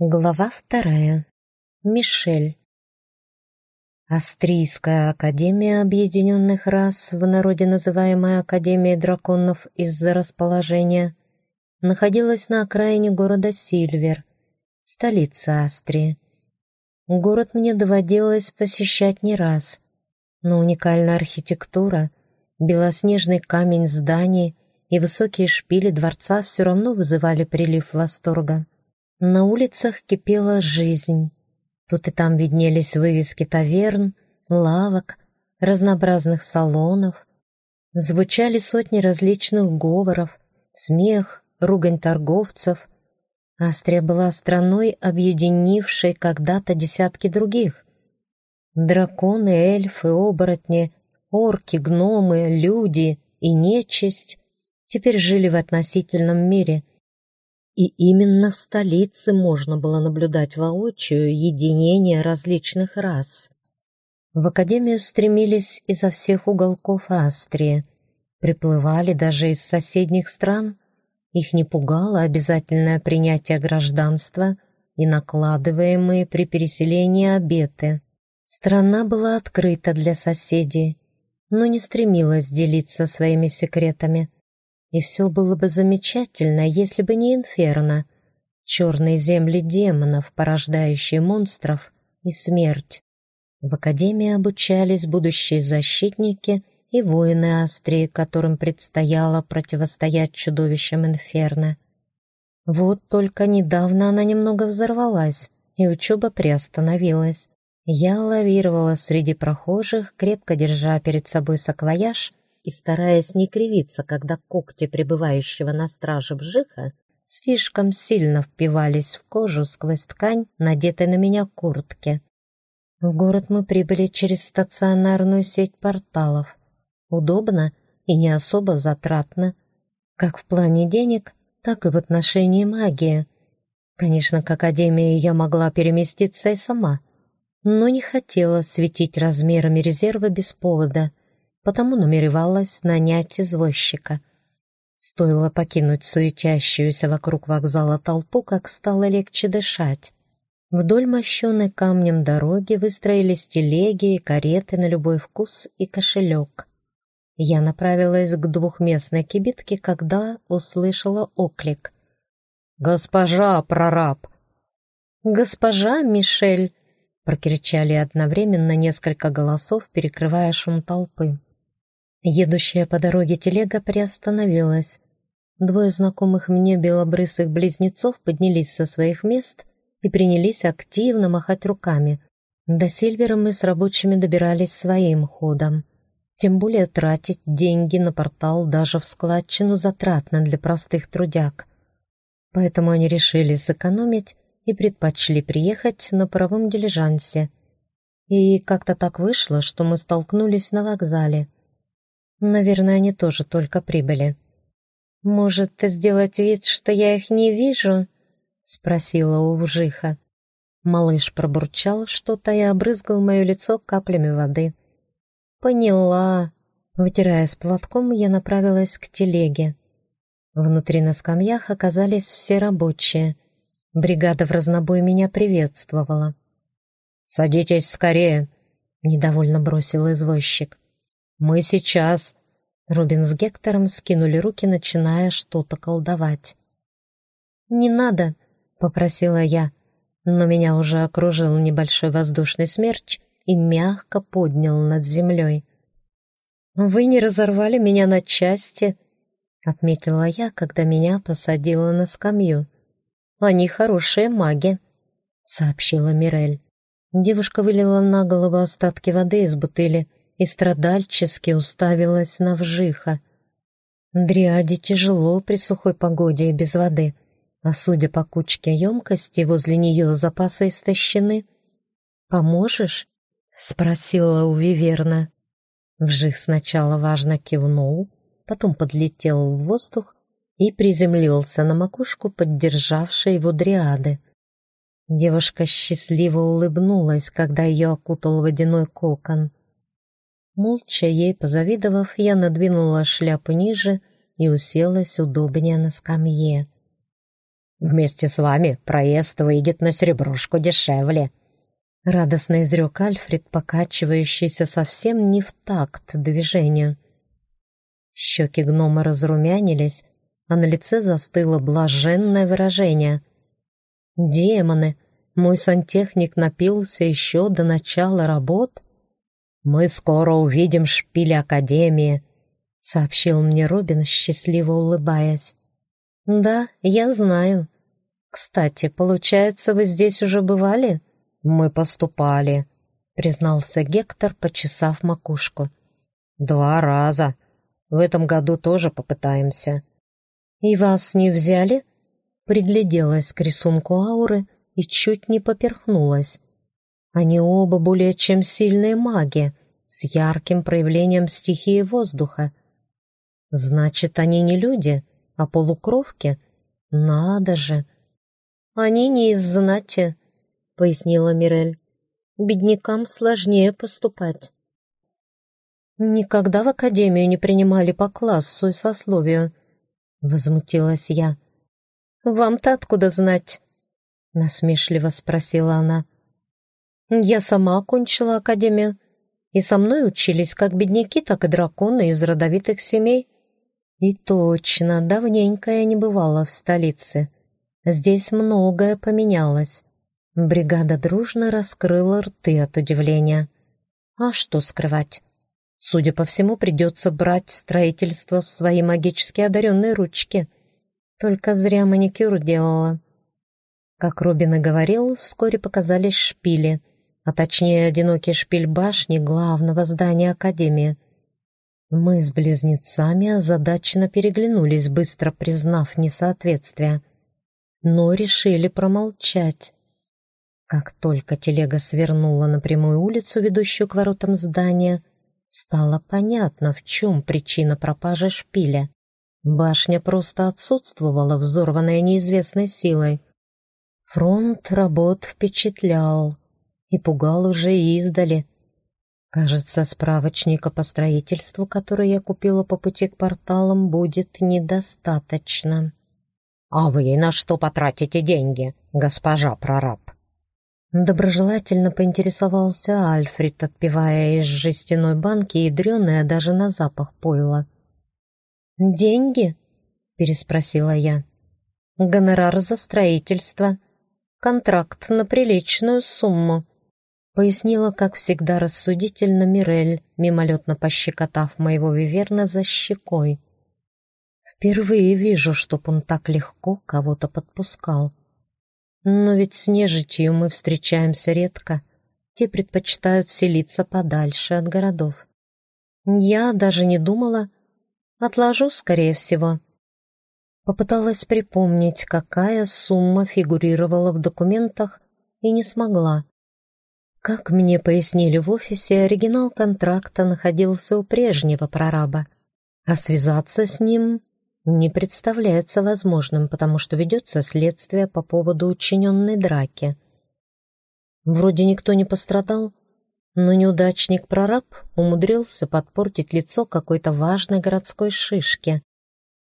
Глава вторая. Мишель. Австрийская академия объединенных рас, в народе называемая Академией драконов из-за расположения, находилась на окраине города Сильвер, столицы Австрии. Город мне доводилось посещать не раз, но уникальная архитектура, белоснежный камень зданий и высокие шпили дворца все равно вызывали прилив восторга. На улицах кипела жизнь. Тут и там виднелись вывески таверн, лавок, разнообразных салонов. Звучали сотни различных говоров, смех, ругань торговцев. Астрия была страной, объединившей когда-то десятки других. Драконы, эльфы, оборотни, орки, гномы, люди и нечисть теперь жили в относительном мире — и именно в столице можно было наблюдать воочию единение различных рас. В академию стремились изо всех уголков Австрии, приплывали даже из соседних стран. Их не пугало обязательное принятие гражданства и накладываемые при переселении обеты. Страна была открыта для соседей, но не стремилась делиться своими секретами – и все было бы замечательно, если бы не инферно, черные земли демонов, порождающие монстров, и смерть. В академии обучались будущие защитники и воины Астрии, которым предстояло противостоять чудовищам инферно. Вот только недавно она немного взорвалась, и учеба приостановилась. Я лавировала среди прохожих, крепко держа перед собой саквояж и стараясь не кривиться, когда когти пребывающего на страже бжиха слишком сильно впивались в кожу сквозь ткань, надетой на меня куртки. В город мы прибыли через стационарную сеть порталов. Удобно и не особо затратно, как в плане денег, так и в отношении магии. Конечно, к Академии я могла переместиться и сама, но не хотела светить размерами резерва без повода потому намеревалась нанять извозчика. Стоило покинуть суетящуюся вокруг вокзала толпу, как стало легче дышать. Вдоль мощенной камнем дороги выстроились телеги и кареты на любой вкус и кошелек. Я направилась к двухместной кибитке, когда услышала оклик. «Госпожа, прораб!» «Госпожа Мишель!» — прокричали одновременно несколько голосов, перекрывая шум толпы. Едущая по дороге телега приостановилась. Двое знакомых мне белобрысых близнецов поднялись со своих мест и принялись активно махать руками. До Сильвера мы с рабочими добирались своим ходом. Тем более тратить деньги на портал даже в складчину затратно для простых трудяг. Поэтому они решили сэкономить и предпочли приехать на паровом дилижансе. И как-то так вышло, что мы столкнулись на вокзале — Наверное, они тоже только прибыли. «Может, сделать вид, что я их не вижу?» — спросила у Вжиха. Малыш пробурчал что-то и обрызгал мое лицо каплями воды. «Поняла». Вытираясь платком, я направилась к телеге. Внутри на скамьях оказались все рабочие. Бригада в разнобой меня приветствовала. «Садитесь скорее», — недовольно бросил извозчик. «Мы сейчас!» Рубин с Гектором скинули руки, начиная что-то колдовать. «Не надо!» — попросила я, но меня уже окружил небольшой воздушный смерч и мягко поднял над землей. «Вы не разорвали меня на части!» — отметила я, когда меня посадила на скамью. «Они хорошие маги», — сообщила Мирель. Девушка вылила на голову остатки воды из бутыли и страдальчески уставилась на вжиха. Дриаде тяжело при сухой погоде и без воды, а судя по кучке емкости, возле нее запасы истощены. «Поможешь?» — спросила у Виверна. Вжих сначала важно кивнул, потом подлетел в воздух и приземлился на макушку поддержавшей его дриады. Девушка счастливо улыбнулась, когда ее окутал водяной кокон. Молча ей позавидовав, я надвинула шляпу ниже и уселась удобнее на скамье. Вместе с вами проезд выйдет на серебрушку дешевле». Радостно изрек Альфред, покачивающийся совсем не в такт движению. Щеки гнома разрумянились, а на лице застыло блаженное выражение. «Демоны! Мой сантехник напился еще до начала работ?» «Мы скоро увидим шпиль Академии», — сообщил мне Робин, счастливо улыбаясь. «Да, я знаю. Кстати, получается, вы здесь уже бывали?» «Мы поступали», — признался Гектор, почесав макушку. «Два раза. В этом году тоже попытаемся». «И вас не взяли?» Пригляделась к рисунку ауры и чуть не поперхнулась. Они оба более чем сильные маги, с ярким проявлением стихии воздуха. Значит, они не люди, а полукровки? Надо же! Они не из знати, пояснила Мирель. Беднякам сложнее поступать. Никогда в академию не принимали по классу и сословию, возмутилась я. Вам-то откуда знать? насмешливо спросила она. Я сама окончила академию, и со мной учились как бедняки, так и драконы из родовитых семей. И точно, давненько я не бывала в столице. Здесь многое поменялось. Бригада дружно раскрыла рты от удивления. А что скрывать? Судя по всему, придется брать строительство в свои магически одаренные ручки. Только зря маникюр делала. Как Робин и говорил, вскоре показались шпили, а точнее одинокий шпиль башни главного здания Академии. Мы с близнецами озадаченно переглянулись, быстро признав несоответствие, но решили промолчать. Как только телега свернула на прямую улицу, ведущую к воротам здания, стало понятно, в чем причина пропажи шпиля. Башня просто отсутствовала, взорванная неизвестной силой. Фронт работ впечатлял и пугал уже издали. Кажется, справочника по строительству, который я купила по пути к порталам, будет недостаточно. «А вы на что потратите деньги, госпожа прораб?» Доброжелательно поинтересовался Альфред, отпивая из жестяной банки ядреное даже на запах пойла. «Деньги?» — переспросила я. «Гонорар за строительство. Контракт на приличную сумму», — пояснила, как всегда, рассудительно Мирель, мимолетно пощекотав моего виверна за щекой. «Впервые вижу, чтоб он так легко кого-то подпускал». Но ведь с нежитью мы встречаемся редко. Те предпочитают селиться подальше от городов. Я даже не думала. Отложу, скорее всего. Попыталась припомнить, какая сумма фигурировала в документах, и не смогла. Как мне пояснили в офисе, оригинал контракта находился у прежнего прораба, а связаться с ним не представляется возможным, потому что ведется следствие по поводу учиненной драки. Вроде никто не пострадал, но неудачник-прораб умудрился подпортить лицо какой-то важной городской шишки.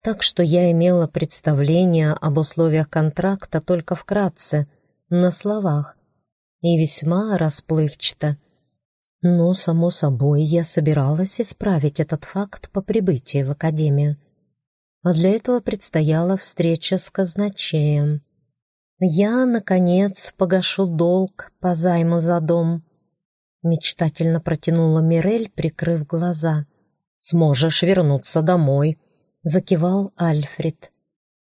Так что я имела представление об условиях контракта только вкратце, на словах, и весьма расплывчато. Но, само собой, я собиралась исправить этот факт по прибытии в академию а для этого предстояла встреча с казначеем. «Я, наконец, погашу долг по займу за дом», — мечтательно протянула Мирель, прикрыв глаза. «Сможешь вернуться домой», — закивал Альфред.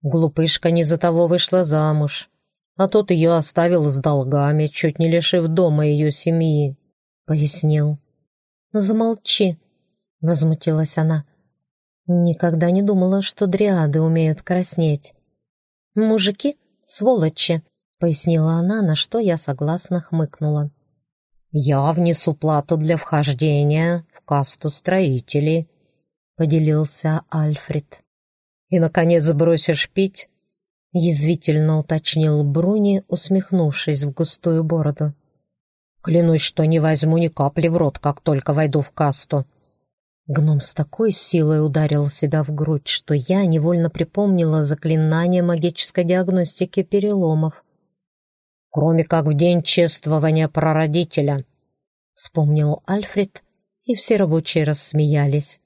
«Глупышка не за того вышла замуж, а тот ее оставил с долгами, чуть не лишив дома ее семьи», — пояснил. «Замолчи», — возмутилась она. Никогда не думала, что дриады умеют краснеть. «Мужики — сволочи», — пояснила она, на что я согласно хмыкнула. «Я внесу плату для вхождения в касту строителей», — поделился Альфред. «И, наконец, бросишь пить?» — язвительно уточнил Бруни, усмехнувшись в густую бороду. «Клянусь, что не возьму ни капли в рот, как только войду в касту», Гном с такой силой ударил себя в грудь, что я невольно припомнила заклинание магической диагностики переломов. «Кроме как в день чествования прародителя», — вспомнил Альфред, и все рабочие рассмеялись.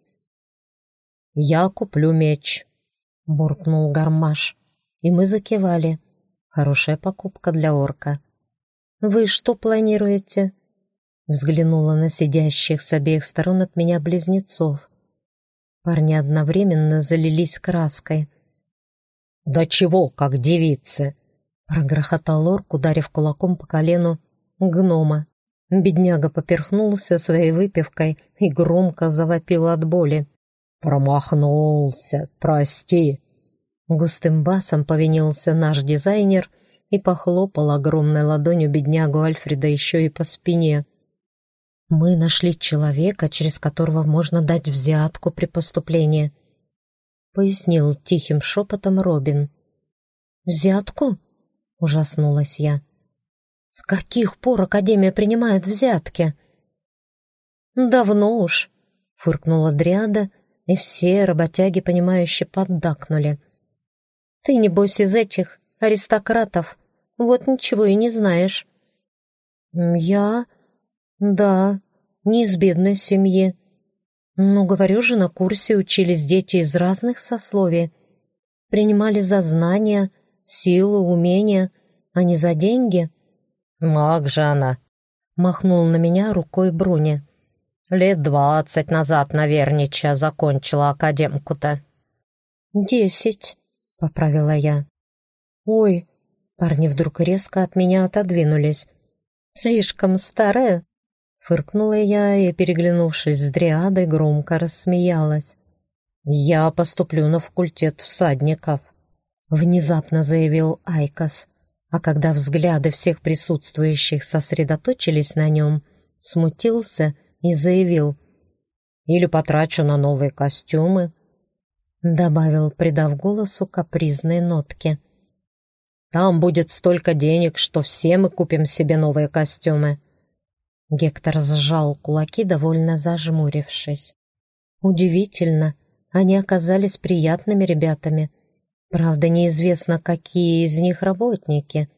«Я куплю меч», — буркнул Гармаш, и мы закивали. Хорошая покупка для орка. «Вы что планируете?» Взглянула на сидящих с обеих сторон от меня близнецов. Парни одновременно залились краской. «Да чего, как девицы!» Прогрохотал орк, ударив кулаком по колену гнома. Бедняга поперхнулся своей выпивкой и громко завопил от боли. «Промахнулся, прости!» Густым басом повинился наш дизайнер и похлопал огромной ладонью беднягу Альфреда еще и по спине. Мы нашли человека, через которого можно дать взятку при поступлении», — пояснил тихим шепотом Робин. «Взятку?» — ужаснулась я. «С каких пор Академия принимает взятки?» «Давно уж», — фыркнула Дриада, и все работяги, понимающе поддакнули. «Ты, небось, из этих аристократов, вот ничего и не знаешь». «Я...» «Да, не из бедной семьи. Но, говорю же, на курсе учились дети из разных сословий. Принимали за знания, силу, умения, а не за деньги». «Маг же она!» — махнул на меня рукой Бруни. «Лет двадцать назад, навернича, закончила академку-то». «Десять», — поправила я. «Ой!» — парни вдруг резко от меня отодвинулись. «Слишком старая?» Фыркнула я и, переглянувшись с дриадой, громко рассмеялась. «Я поступлю на факультет всадников», — внезапно заявил Айкос. А когда взгляды всех присутствующих сосредоточились на нем, смутился и заявил. «Или потрачу на новые костюмы», — добавил, придав голосу капризные нотки. «Там будет столько денег, что все мы купим себе новые костюмы». Гектор сжал кулаки, довольно зажмурившись. Удивительно, они оказались приятными ребятами. Правда, неизвестно, какие из них работники.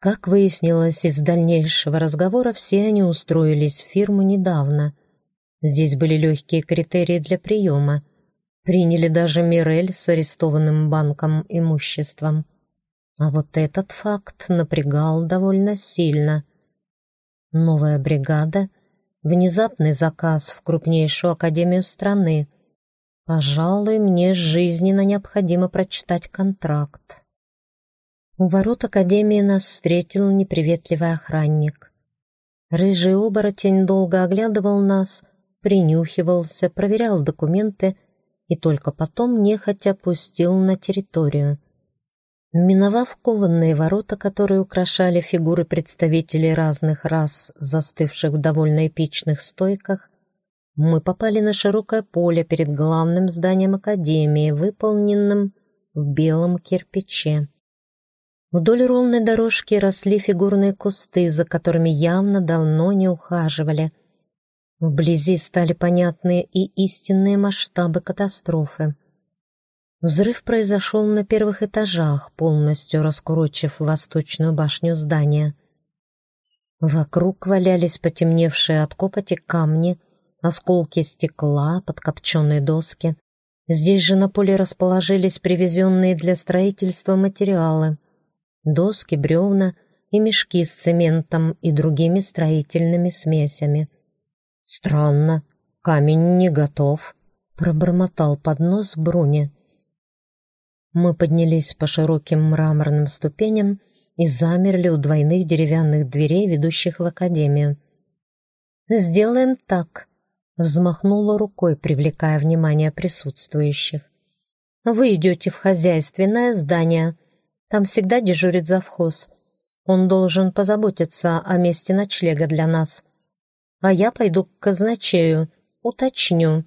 Как выяснилось из дальнейшего разговора, все они устроились в фирму недавно. Здесь были легкие критерии для приема. Приняли даже Мирель с арестованным банком имуществом. А вот этот факт напрягал довольно сильно. Новая бригада, внезапный заказ в крупнейшую академию страны. Пожалуй, мне жизненно необходимо прочитать контракт. У ворот академии нас встретил неприветливый охранник. Рыжий оборотень долго оглядывал нас, принюхивался, проверял документы и только потом нехотя пустил на территорию. Миновав кованные ворота, которые украшали фигуры представителей разных рас, застывших в довольно эпичных стойках, мы попали на широкое поле перед главным зданием Академии, выполненным в белом кирпиче. Вдоль ровной дорожки росли фигурные кусты, за которыми явно давно не ухаживали. Вблизи стали понятны и истинные масштабы катастрофы. Взрыв произошел на первых этажах, полностью раскурочив восточную башню здания. Вокруг валялись потемневшие от копоти камни, осколки стекла, подкопченные доски. Здесь же на поле расположились привезенные для строительства материалы. Доски, бревна и мешки с цементом и другими строительными смесями. «Странно, камень не готов», — пробормотал под нос Бруни. Мы поднялись по широким мраморным ступеням и замерли у двойных деревянных дверей, ведущих в академию. «Сделаем так», — взмахнула рукой, привлекая внимание присутствующих. «Вы идете в хозяйственное здание. Там всегда дежурит завхоз. Он должен позаботиться о месте ночлега для нас. А я пойду к казначею, уточню,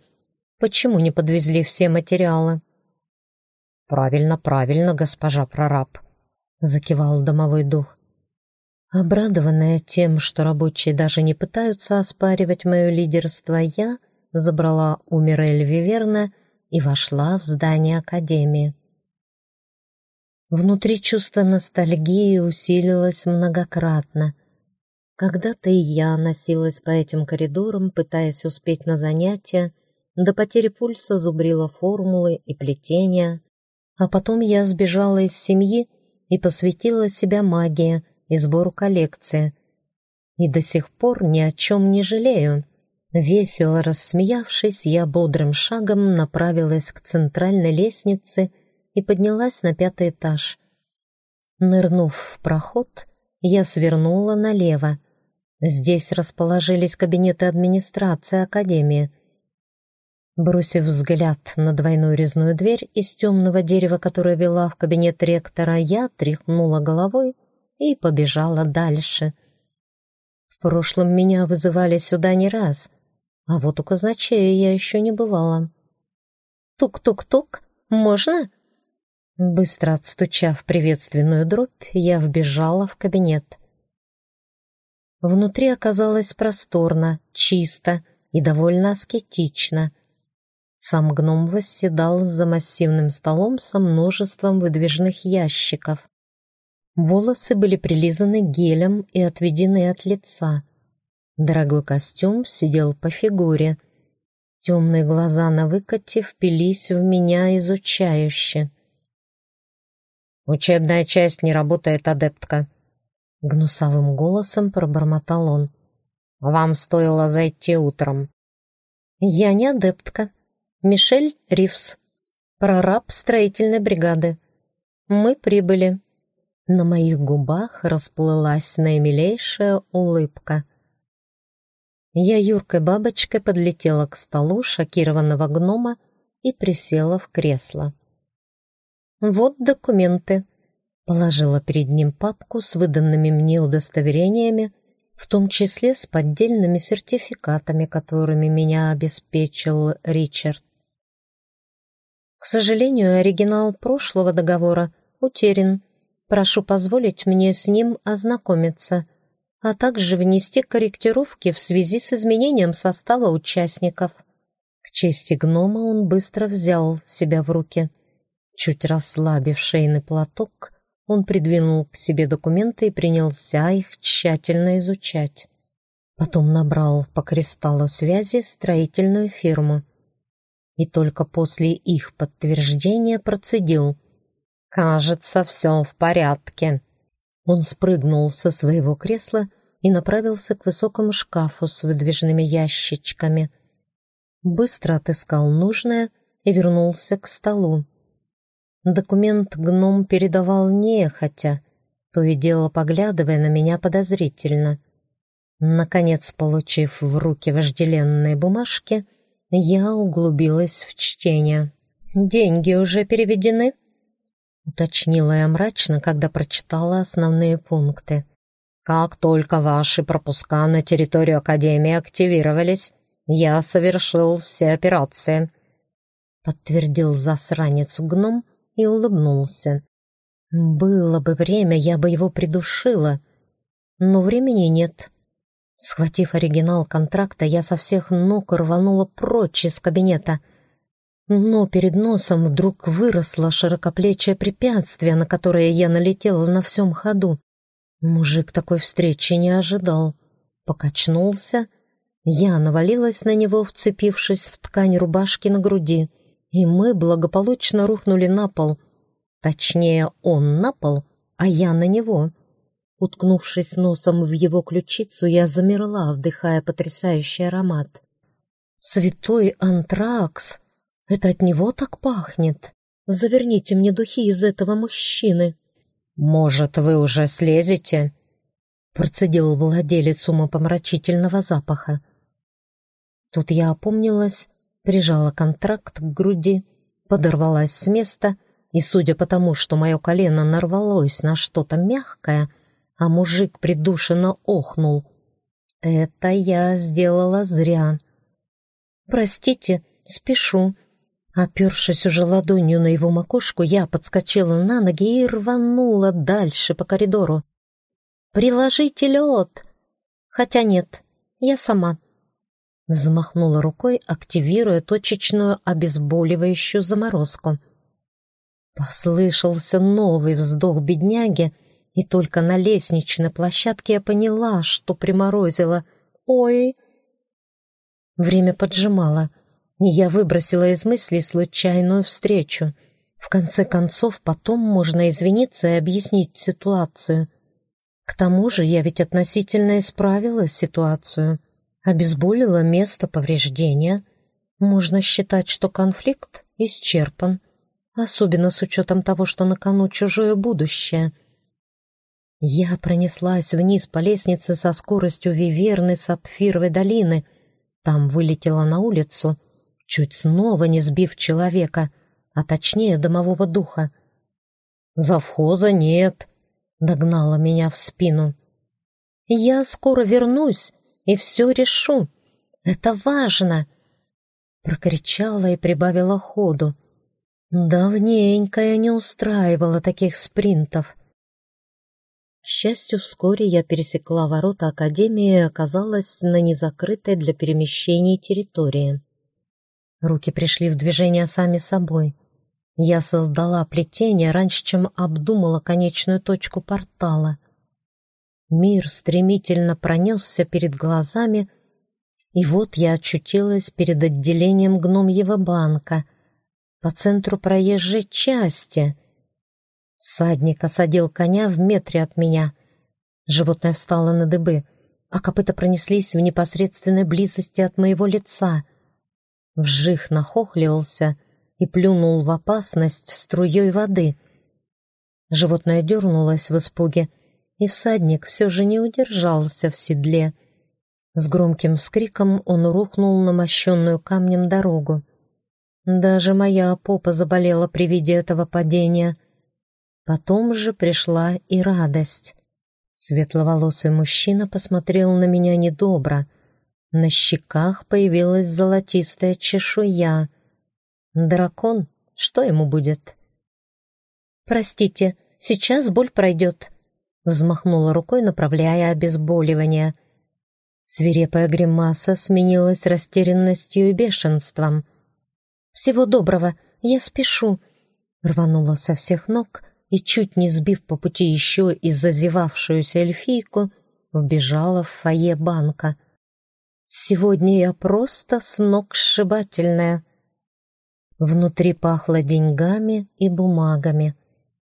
почему не подвезли все материалы». «Правильно, правильно, госпожа прораб», — закивал домовой дух. Обрадованная тем, что рабочие даже не пытаются оспаривать мое лидерство, я забрала у Мирель Виверна и вошла в здание Академии. Внутри чувство ностальгии усилилось многократно. Когда-то и я носилась по этим коридорам, пытаясь успеть на занятия, до потери пульса зубрила формулы и плетения, а потом я сбежала из семьи и посвятила себя магии и сбору коллекции. И до сих пор ни о чем не жалею. Весело рассмеявшись, я бодрым шагом направилась к центральной лестнице и поднялась на пятый этаж. Нырнув в проход, я свернула налево. Здесь расположились кабинеты администрации Академии. Бросив взгляд на двойную резную дверь из темного дерева, которая вела в кабинет ректора, я тряхнула головой и побежала дальше. В прошлом меня вызывали сюда не раз — а вот у казначея я еще не бывала. «Тук-тук-тук, можно?» Быстро отстучав приветственную дробь, я вбежала в кабинет. Внутри оказалось просторно, чисто и довольно аскетично. Сам гном восседал за массивным столом со множеством выдвижных ящиков. Волосы были прилизаны гелем и отведены от лица. Дорогой костюм сидел по фигуре. Темные глаза на выкате впились в меня изучающе. «Учебная часть не работает, адептка», — гнусавым голосом пробормотал он. «Вам стоило зайти утром». «Я не адептка. Мишель Ривс, прораб строительной бригады. Мы прибыли». На моих губах расплылась наимилейшая улыбка — я юркой бабочкой подлетела к столу шокированного гнома и присела в кресло. «Вот документы», — положила перед ним папку с выданными мне удостоверениями, в том числе с поддельными сертификатами, которыми меня обеспечил Ричард. К сожалению, оригинал прошлого договора утерян. Прошу позволить мне с ним ознакомиться а также внести корректировки в связи с изменением состава участников. К чести гнома он быстро взял себя в руки. Чуть расслабив шейный платок, он придвинул к себе документы и принялся их тщательно изучать. Потом набрал по кристаллу связи строительную фирму. И только после их подтверждения процедил. «Кажется, все в порядке». Он спрыгнул со своего кресла и направился к высокому шкафу с выдвижными ящичками. Быстро отыскал нужное и вернулся к столу. Документ гном передавал нехотя, то и дело поглядывая на меня подозрительно. Наконец, получив в руки вожделенные бумажки, я углубилась в чтение. «Деньги уже переведены?» Уточнила я мрачно, когда прочитала основные пункты. «Как только ваши пропуска на территорию Академии активировались, я совершил все операции», подтвердил засранец-гном и улыбнулся. «Было бы время, я бы его придушила, но времени нет». Схватив оригинал контракта, я со всех ног рванула прочь из кабинета — но перед носом вдруг выросло широкоплечье препятствие, на которое я налетела на всем ходу. Мужик такой встречи не ожидал. Покачнулся. Я навалилась на него, вцепившись в ткань рубашки на груди, и мы благополучно рухнули на пол. Точнее, он на пол, а я на него. Уткнувшись носом в его ключицу, я замерла, вдыхая потрясающий аромат. «Святой антракс!» Это от него так пахнет. Заверните мне духи из этого мужчины. Может, вы уже слезете? Процедил владелец умопомрачительного запаха. Тут я опомнилась, прижала контракт к груди, подорвалась с места, и, судя по тому, что мое колено нарвалось на что-то мягкое, а мужик придушенно охнул, это я сделала зря. «Простите, спешу», Опершись уже ладонью на его макушку, я подскочила на ноги и рванула дальше по коридору. «Приложите лед!» «Хотя нет, я сама». Взмахнула рукой, активируя точечную обезболивающую заморозку. Послышался новый вздох бедняги, и только на лестничной площадке я поняла, что приморозила. «Ой!» Время поджимало, и я выбросила из мыслей случайную встречу. В конце концов, потом можно извиниться и объяснить ситуацию. К тому же я ведь относительно исправила ситуацию, обезболила место повреждения. Можно считать, что конфликт исчерпан, особенно с учетом того, что на кону чужое будущее. Я пронеслась вниз по лестнице со скоростью виверны сапфировой долины. Там вылетела на улицу, чуть снова не сбив человека, а точнее домового духа. «Завхоза нет», догнала меня в спину. «Я скоро вернусь и все решу. Это важно!» Прокричала и прибавила ходу. Давненько я не устраивала таких спринтов. К счастью, вскоре я пересекла ворота Академии и оказалась на незакрытой для перемещений территории. Руки пришли в движение сами собой. Я создала плетение раньше, чем обдумала конечную точку портала. Мир стремительно пронесся перед глазами, и вот я очутилась перед отделением гномьего банка по центру проезжей части. Всадник осадил коня в метре от меня. Животное встало на дыбы, а копыта пронеслись в непосредственной близости от моего лица. Вжих нахохлился — и плюнул в опасность струей воды. Животное дернулось в испуге, и всадник все же не удержался в седле. С громким вскриком он рухнул на мощенную камнем дорогу. Даже моя попа заболела при виде этого падения. Потом же пришла и радость. Светловолосый мужчина посмотрел на меня недобро. На щеках появилась золотистая чешуя — Дракон? Что ему будет? «Простите, сейчас боль пройдет», — взмахнула рукой, направляя обезболивание. Свирепая гримаса сменилась растерянностью и бешенством. «Всего доброго, я спешу», — рванула со всех ног и, чуть не сбив по пути еще и зазевавшуюся эльфийку, вбежала в фойе банка. «Сегодня я просто с ног сшибательная». Внутри пахло деньгами и бумагами.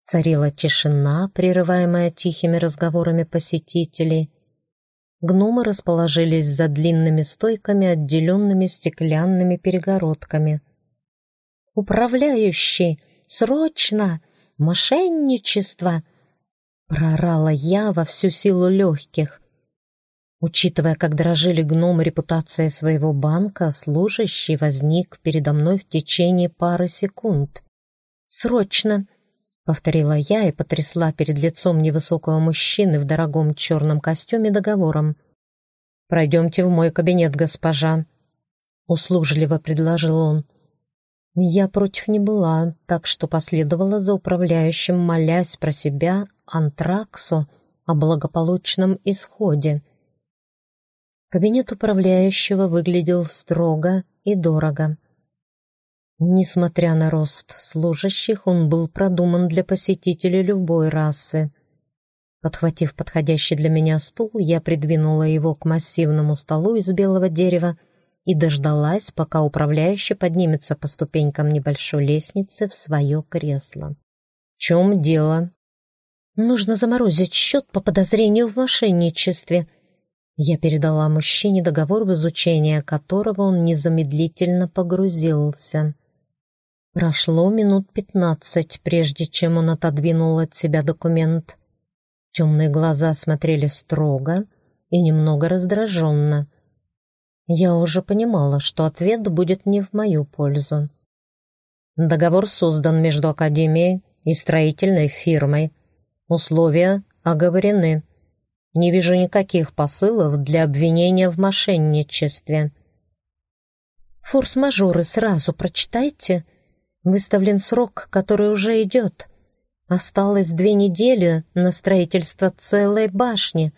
Царила тишина, прерываемая тихими разговорами посетителей. Гномы расположились за длинными стойками, отделенными стеклянными перегородками. «Управляющий! Срочно! Мошенничество!» Прорала я во всю силу легких. Учитывая, как дрожили гномы репутация своего банка, служащий возник передо мной в течение пары секунд. «Срочно!» — повторила я и потрясла перед лицом невысокого мужчины в дорогом черном костюме договором. «Пройдемте в мой кабинет, госпожа», — услужливо предложил он. Я против не была, так что последовала за управляющим, молясь про себя антраксу о благополучном исходе. Кабинет управляющего выглядел строго и дорого. Несмотря на рост служащих, он был продуман для посетителей любой расы. Подхватив подходящий для меня стул, я придвинула его к массивному столу из белого дерева и дождалась, пока управляющий поднимется по ступенькам небольшой лестницы в свое кресло. «В чем дело?» «Нужно заморозить счет по подозрению в мошенничестве», я передала мужчине договор, в изучение которого он незамедлительно погрузился. Прошло минут пятнадцать, прежде чем он отодвинул от себя документ. Темные глаза смотрели строго и немного раздраженно. Я уже понимала, что ответ будет не в мою пользу. Договор создан между Академией и строительной фирмой. Условия оговорены. Не вижу никаких посылов для обвинения в мошенничестве. Форс-мажоры сразу прочитайте. Выставлен срок, который уже идет. Осталось две недели на строительство целой башни.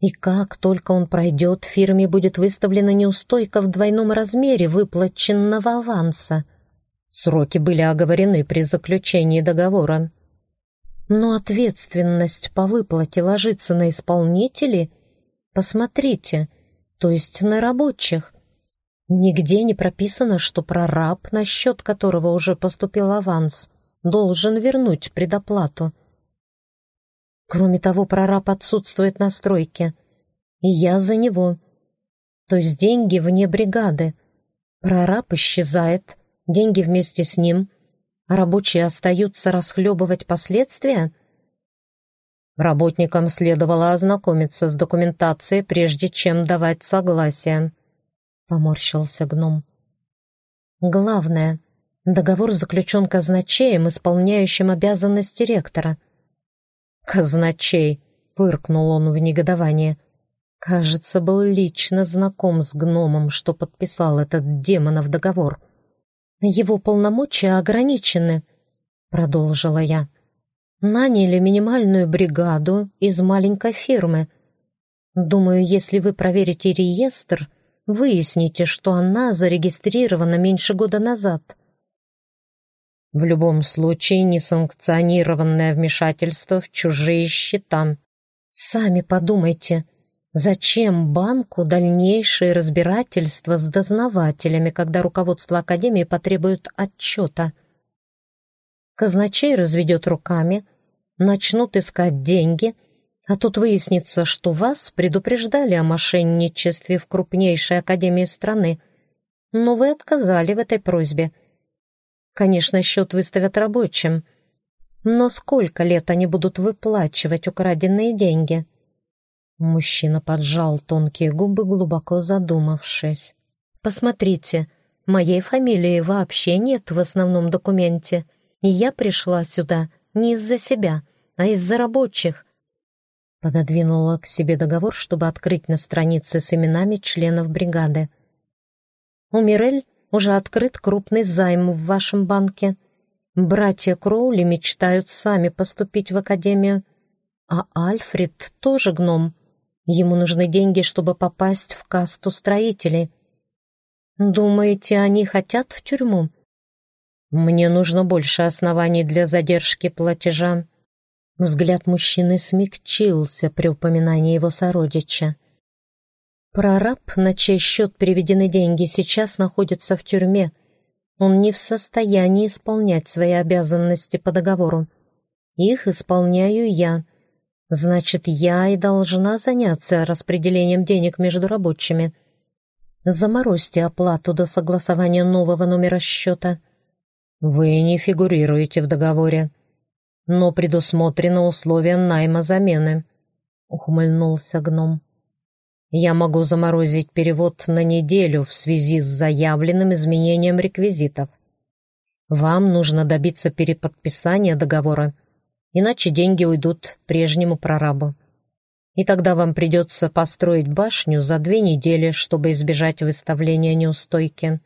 И как только он пройдет, фирме будет выставлена неустойка в двойном размере выплаченного аванса. Сроки были оговорены при заключении договора. Но ответственность по выплате ложится на исполнителей. Посмотрите, то есть на рабочих. Нигде не прописано, что прораб, на счет которого уже поступил аванс, должен вернуть предоплату. Кроме того, прораб отсутствует на стройке. И я за него. То есть деньги вне бригады. Прораб исчезает, деньги вместе с ним, а рабочие остаются расхлебывать последствия? Работникам следовало ознакомиться с документацией, прежде чем давать согласие. Поморщился гном. Главное, договор заключен казначеем, исполняющим обязанности ректора — «Казначей!» — пыркнул он в негодовании. «Кажется, был лично знаком с гномом, что подписал этот демонов договор. Его полномочия ограничены», — продолжила я. «Наняли минимальную бригаду из маленькой фирмы. Думаю, если вы проверите реестр, выясните, что она зарегистрирована меньше года назад». В любом случае несанкционированное вмешательство в чужие счета. Сами подумайте, зачем банку дальнейшее разбирательство с дознавателями, когда руководство Академии потребует отчета? Казначей разведет руками, начнут искать деньги, а тут выяснится, что вас предупреждали о мошенничестве в крупнейшей Академии страны, но вы отказали в этой просьбе – Конечно, счет выставят рабочим. Но сколько лет они будут выплачивать украденные деньги? Мужчина поджал тонкие губы, глубоко задумавшись. «Посмотрите, моей фамилии вообще нет в основном документе, и я пришла сюда не из-за себя, а из-за рабочих». Пододвинула к себе договор, чтобы открыть на странице с именами членов бригады. У Мирель уже открыт крупный займ в вашем банке. Братья Кроули мечтают сами поступить в академию. А Альфред тоже гном. Ему нужны деньги, чтобы попасть в касту строителей. Думаете, они хотят в тюрьму? Мне нужно больше оснований для задержки платежа. Взгляд мужчины смягчился при упоминании его сородича. Прораб, на чей счет переведены деньги, сейчас находится в тюрьме. Он не в состоянии исполнять свои обязанности по договору. Их исполняю я. Значит, я и должна заняться распределением денег между рабочими. Заморозьте оплату до согласования нового номера счета. Вы не фигурируете в договоре, но предусмотрено условие найма замены, ухмыльнулся гном. Я могу заморозить перевод на неделю в связи с заявленным изменением реквизитов. Вам нужно добиться переподписания договора, иначе деньги уйдут прежнему прорабу. И тогда вам придется построить башню за две недели, чтобы избежать выставления неустойки.